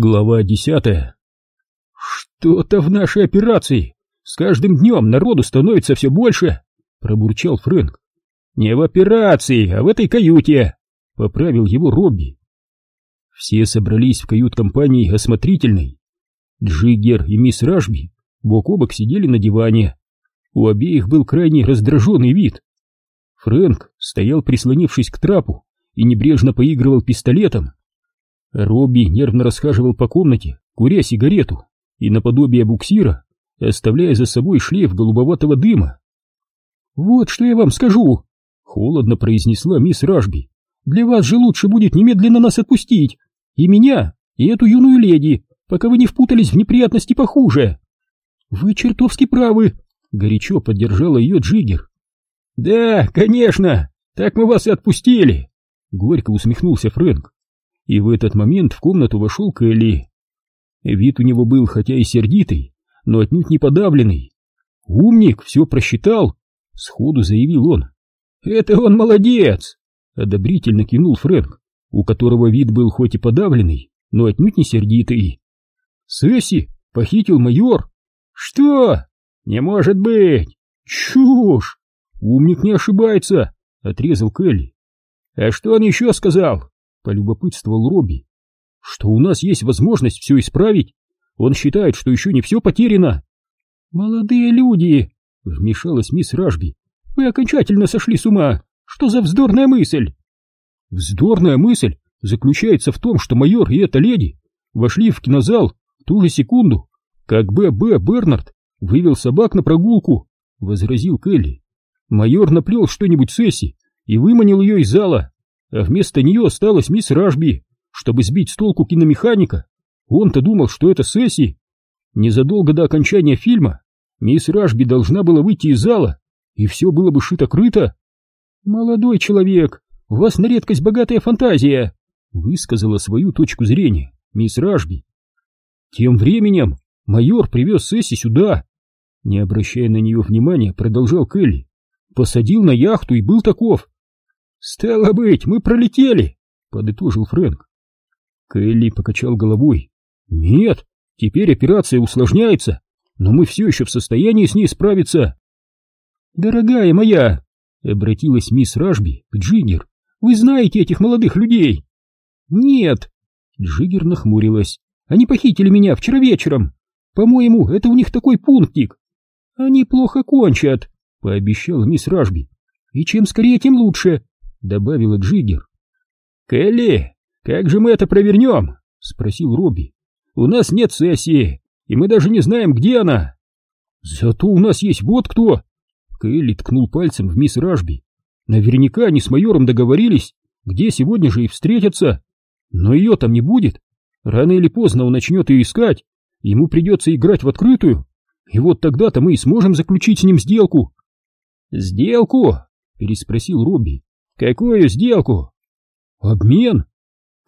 Глава десятая. «Что-то в нашей операции! С каждым днем народу становится все больше!» — пробурчал Фрэнк. «Не в операции, а в этой каюте!» — поправил его Робби. Все собрались в кают-компании осмотрительной. Джиггер и мисс Рашби бок о бок сидели на диване. У обеих был крайне раздраженный вид. Фрэнк стоял, прислонившись к трапу, и небрежно поигрывал пистолетом. Робби нервно расхаживал по комнате, куря сигарету, и наподобие буксира, оставляя за собой шлейф голубоватого дыма. «Вот что я вам скажу!» — холодно произнесла мисс Рашби. «Для вас же лучше будет немедленно нас отпустить, и меня, и эту юную леди, пока вы не впутались в неприятности похуже!» «Вы чертовски правы!» — горячо поддержала ее Джиггер. «Да, конечно! Так мы вас и отпустили!» — горько усмехнулся Фрэнк и в этот момент в комнату вошел Келли. Вид у него был хотя и сердитый, но отнюдь не подавленный. «Умник, все просчитал!» — сходу заявил он. «Это он молодец!» — одобрительно кинул Фрэнк, у которого вид был хоть и подавленный, но отнюдь не сердитый. «Сесси похитил майор!» «Что? Не может быть! Чушь! Умник не ошибается!» — отрезал Келли. «А что он еще сказал?» Полюбопытствовал Робби, что у нас есть возможность все исправить. Он считает, что еще не все потеряно. Молодые люди, вмешалась мисс Ражби, вы окончательно сошли с ума. Что за вздорная мысль? Вздорная мысль заключается в том, что майор и эта леди вошли в кинозал в ту же секунду, как Б.Б. Бернард вывел собак на прогулку, возразил Келли. Майор наплел что-нибудь Сесси и выманил ее из зала а вместо нее осталась мисс Ражби, чтобы сбить с толку киномеханика. Он-то думал, что это Сесси. Незадолго до окончания фильма мисс Ражби должна была выйти из зала, и все было бы шито-крыто. «Молодой человек, у вас на редкость богатая фантазия», — высказала свою точку зрения мисс Ражби. Тем временем майор привез Сесси сюда. Не обращая на нее внимания, продолжал Келли. Посадил на яхту и был таков. «Стало быть, мы пролетели!» — подытожил Фрэнк. Келли покачал головой. «Нет, теперь операция усложняется, но мы все еще в состоянии с ней справиться». «Дорогая моя!» — обратилась мисс Ражби к Джиггер. «Вы знаете этих молодых людей?» «Нет!» — Джиггер нахмурилась. «Они похитили меня вчера вечером. По-моему, это у них такой пунктик». «Они плохо кончат», — пообещала мисс Ражби. «И чем скорее, тем лучше. — добавила Джиггер. «Келли, как же мы это провернем?» — спросил Робби. «У нас нет сессии, и мы даже не знаем, где она». «Зато у нас есть вот кто!» Келли ткнул пальцем в мисс Ражби. «Наверняка они с майором договорились, где сегодня же и встретятся. Но ее там не будет. Рано или поздно он начнет ее искать, ему придется играть в открытую, и вот тогда-то мы и сможем заключить с ним сделку». «Сделку?» — переспросил Робби. Какую сделку? Обмен?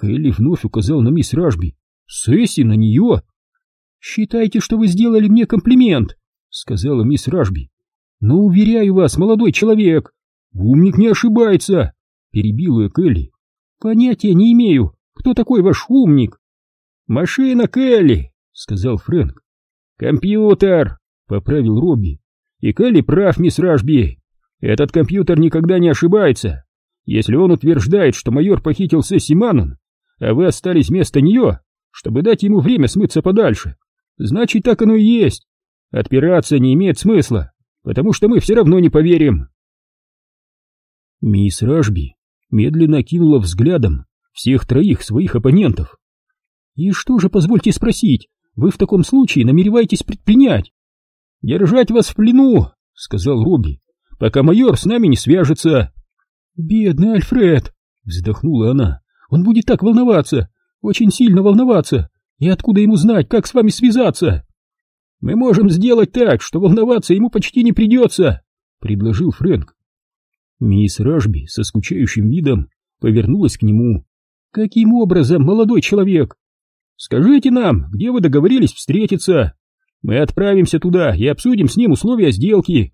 Келли вновь указал на мисс Ражби. Сесси на нее. Считайте, что вы сделали мне комплимент, сказала мисс Ражби. Но уверяю вас, молодой человек, умник не ошибается, перебил ее Келли. Понятия не имею, кто такой ваш умник. Машина Келли, сказал Фрэнк. Компьютер, поправил Робби. И Келли прав, мисс Ражби. Этот компьютер никогда не ошибается. Если он утверждает, что майор похитил Сесси Маннон, а вы остались вместо нее, чтобы дать ему время смыться подальше, значит, так оно и есть. Отпираться не имеет смысла, потому что мы все равно не поверим. Мисс Ражби медленно кинула взглядом всех троих своих оппонентов. «И что же, позвольте спросить, вы в таком случае намереваетесь предпринять?» «Держать вас в плену», — сказал Робби, — «пока майор с нами не свяжется». «Бедный Альфред!» — вздохнула она. «Он будет так волноваться, очень сильно волноваться, и откуда ему знать, как с вами связаться?» «Мы можем сделать так, что волноваться ему почти не придется», — предложил Фрэнк. Мисс Ражби со скучающим видом повернулась к нему. «Каким образом, молодой человек? Скажите нам, где вы договорились встретиться? Мы отправимся туда и обсудим с ним условия сделки».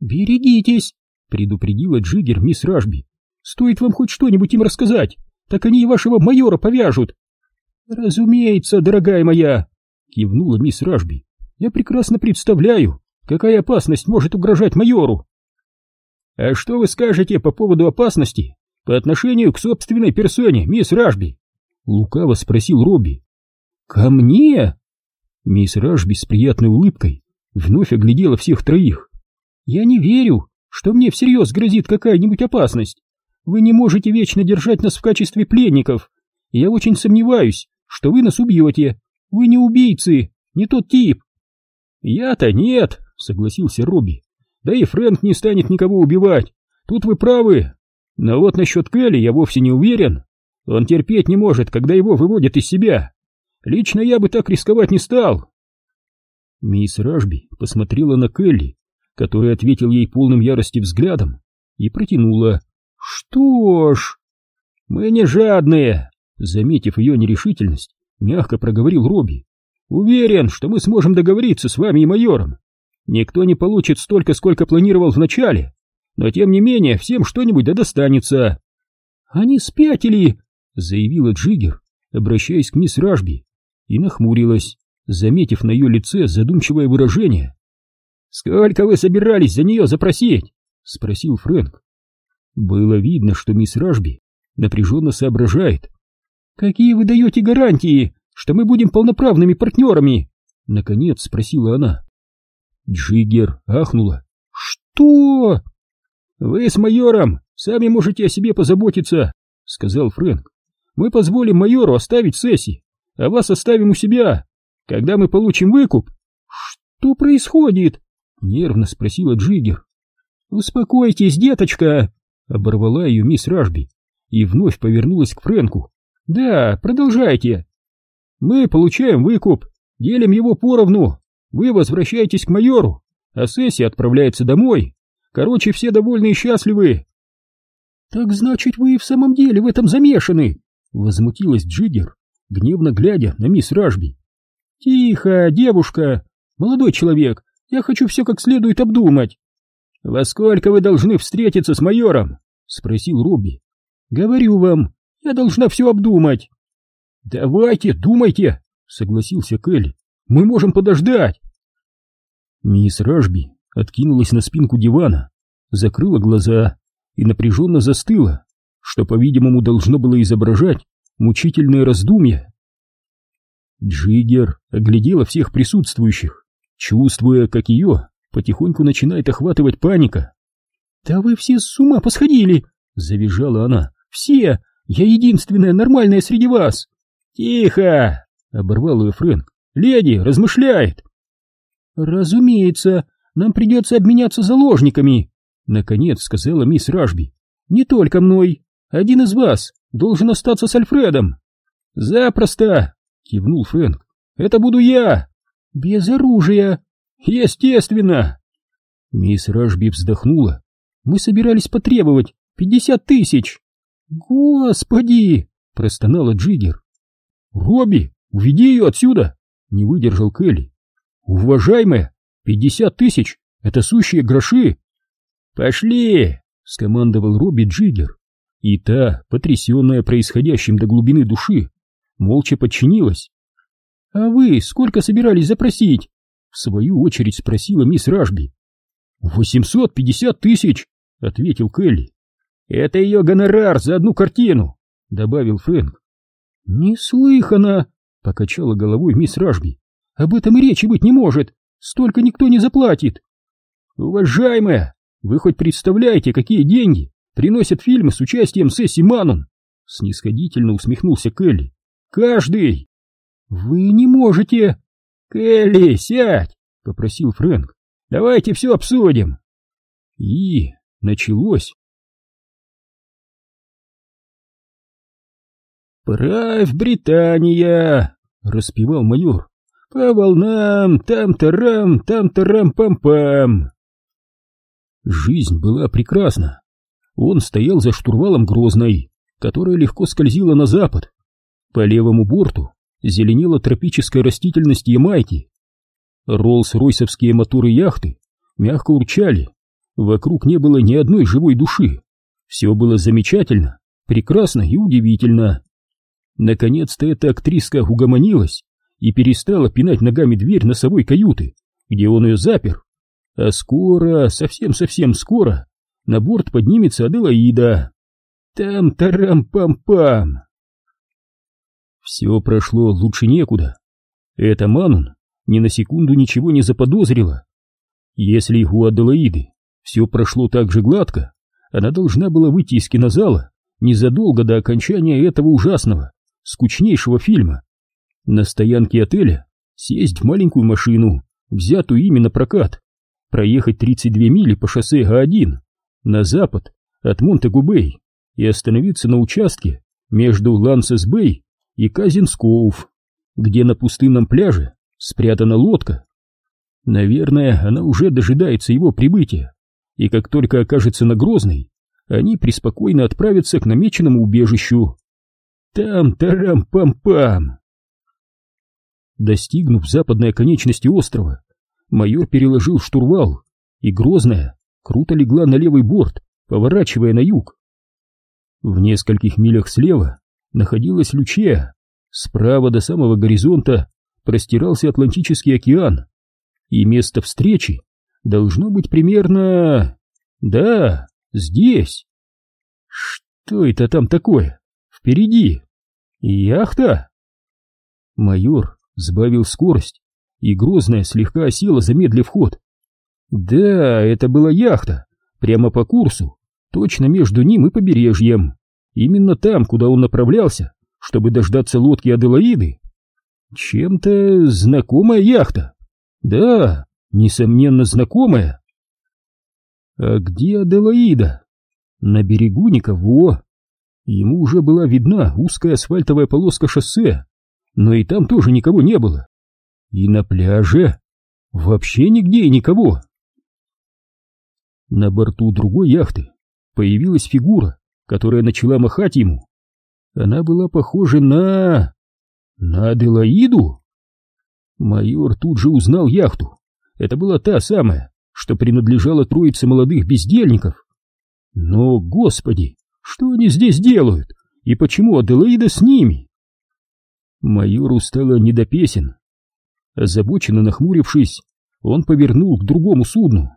«Берегитесь», — предупредила Джиггер мисс Ражби. «Стоит вам хоть что-нибудь им рассказать, так они и вашего майора повяжут». Разумеется, дорогая моя, кивнула мисс Ражби. Я прекрасно представляю, какая опасность может угрожать майору. А что вы скажете по поводу опасности по отношению к собственной персоне, мисс Ражби? Лукаво спросил Робби. Ко мне? Мисс Ражби с приятной улыбкой вновь оглядела всех троих. Я не верю, что мне всерьез грозит какая-нибудь опасность. Вы не можете вечно держать нас в качестве пленников. Я очень сомневаюсь, что вы нас убьете. Вы не убийцы, не тот тип. Я-то нет, согласился Робби. Да и Фрэнк не станет никого убивать. Тут вы правы. Но вот насчет Келли я вовсе не уверен. Он терпеть не может, когда его выводят из себя. Лично я бы так рисковать не стал. Мисс Ражби посмотрела на Келли, который ответил ей полным ярости взглядом, и протянула. «Что ж...» «Мы не жадные!» Заметив ее нерешительность, мягко проговорил Робби. «Уверен, что мы сможем договориться с вами и майором. Никто не получит столько, сколько планировал вначале, но тем не менее всем что-нибудь да достанется». «Они спятили!» — заявила Джиггер, обращаясь к мисс Ражби, и нахмурилась, заметив на ее лице задумчивое выражение. «Сколько вы собирались за нее запросить?» — спросил Фрэнк. Было видно, что мисс Ражби напряженно соображает. «Какие вы даете гарантии, что мы будем полноправными партнерами?» — наконец спросила она. Джиггер ахнула. «Что?» «Вы с майором сами можете о себе позаботиться», — сказал Фрэнк. «Мы позволим майору оставить Сесси, а вас оставим у себя. Когда мы получим выкуп...» «Что происходит?» — нервно спросила Джиггер. «Успокойтесь, деточка!» — оборвала ее мисс Ражби и вновь повернулась к Фрэнку. «Да, продолжайте. Мы получаем выкуп, делим его поровну. Вы возвращаетесь к майору, а сессия отправляется домой. Короче, все довольны и счастливы». «Так значит, вы и в самом деле в этом замешаны!» — возмутилась Джиггер, гневно глядя на мисс Ражби. «Тихо, девушка! Молодой человек, я хочу все как следует обдумать!» «Во сколько вы должны встретиться с майором?» — спросил Робби. «Говорю вам, я должна все обдумать». «Давайте, думайте!» — согласился Келли. «Мы можем подождать!» Мисс Ражби откинулась на спинку дивана, закрыла глаза и напряженно застыла, что, по-видимому, должно было изображать мучительное раздумье. Джиггер оглядела всех присутствующих, чувствуя, как ее потихоньку начинает охватывать паника. «Да вы все с ума посходили!» — завизжала она. «Все! Я единственная нормальная среди вас!» «Тихо!» — оборвал ее Фрэнк. «Леди размышляет!» «Разумеется, нам придется обменяться заложниками!» — наконец сказала мисс Ражби. «Не только мной. Один из вас должен остаться с Альфредом!» «Запросто!» — кивнул Фрэнк. «Это буду я!» «Без оружия!» «Естественно!» Мисс Ражби вздохнула. «Мы собирались потребовать пятьдесят тысяч!» «Господи!» — простонала Джиггер. «Робби, уведи ее отсюда!» — не выдержал Келли. «Уважаемая, пятьдесят тысяч — это сущие гроши!» «Пошли!» — скомандовал Робби Джиггер. И та, потрясенная происходящим до глубины души, молча подчинилась. «А вы сколько собирались запросить?» В свою очередь спросила мисс Ражби. «Восемьсот пятьдесят тысяч!» — ответил Келли. «Это ее гонорар за одну картину!» — добавил Фрэнк. «Неслыханно!» — покачала головой мисс Ражби. «Об этом и речи быть не может! Столько никто не заплатит!» «Уважаемая, вы хоть представляете, какие деньги приносят фильмы с участием Сесси Манон?» Снисходительно усмехнулся Келли. «Каждый!» «Вы не можете!» «Келли, сядь!» — попросил Фрэнк. «Давайте все обсудим!» И началось. «Правь, Британия!» — распевал майор. «По волнам, там-тарам, там-тарам-пам-пам!» Жизнь была прекрасна. Он стоял за штурвалом Грозной, которая легко скользила на запад. По левому борту зеленела тропическая растительность Ямайки. Роллс-ройсовские моторы яхты мягко урчали. Вокруг не было ни одной живой души. Все было замечательно, прекрасно и удивительно. Наконец-то эта актриска угомонилась и перестала пинать ногами дверь носовой каюты, где он ее запер. А скоро, совсем-совсем скоро, на борт поднимется Аделаида. Там-тарам-пам-пам. Все прошло лучше некуда. Эта Манун ни на секунду ничего не заподозрила. Если у Аделаиды все прошло так же гладко, она должна была выйти из кинозала незадолго до окончания этого ужасного, скучнейшего фильма. На стоянке отеля сесть в маленькую машину, взятую именно прокат, проехать 32 мили по шоссе А1 на запад от Монтегу-Бэй и остановиться на участке между Лансес-Бэй и Казинскоуф, где на пустынном пляже спрятана лодка. Наверное, она уже дожидается его прибытия, и как только окажется на Грозной, они преспокойно отправятся к намеченному убежищу. Там-тарам-пам-пам! Достигнув западной оконечности острова, майор переложил штурвал, и Грозная круто легла на левый борт, поворачивая на юг. В нескольких милях слева находилась Лючея, справа до самого горизонта простирался Атлантический океан, и место встречи должно быть примерно... Да, здесь. Что это там такое? Впереди. Яхта? Майор сбавил скорость, и Грозная слегка осела, замедлив ход. Да, это была яхта, прямо по курсу, точно между ним и побережьем. Именно там, куда он направлялся, чтобы дождаться лодки Аделаиды. Чем-то знакомая яхта. Да, несомненно знакомая. А где Аделаида? На берегу никого. Ему уже была видна узкая асфальтовая полоска шоссе, но и там тоже никого не было. И на пляже вообще нигде и никого. На борту другой яхты появилась фигура, которая начала махать ему. Она была похожа на... на Аделаиду? Майор тут же узнал яхту. Это была та самая, что принадлежала троице молодых бездельников. Но, господи, что они здесь делают? И почему Аделаида с ними? Майору стало не до песен. Озабоченно нахмурившись, он повернул к другому судну.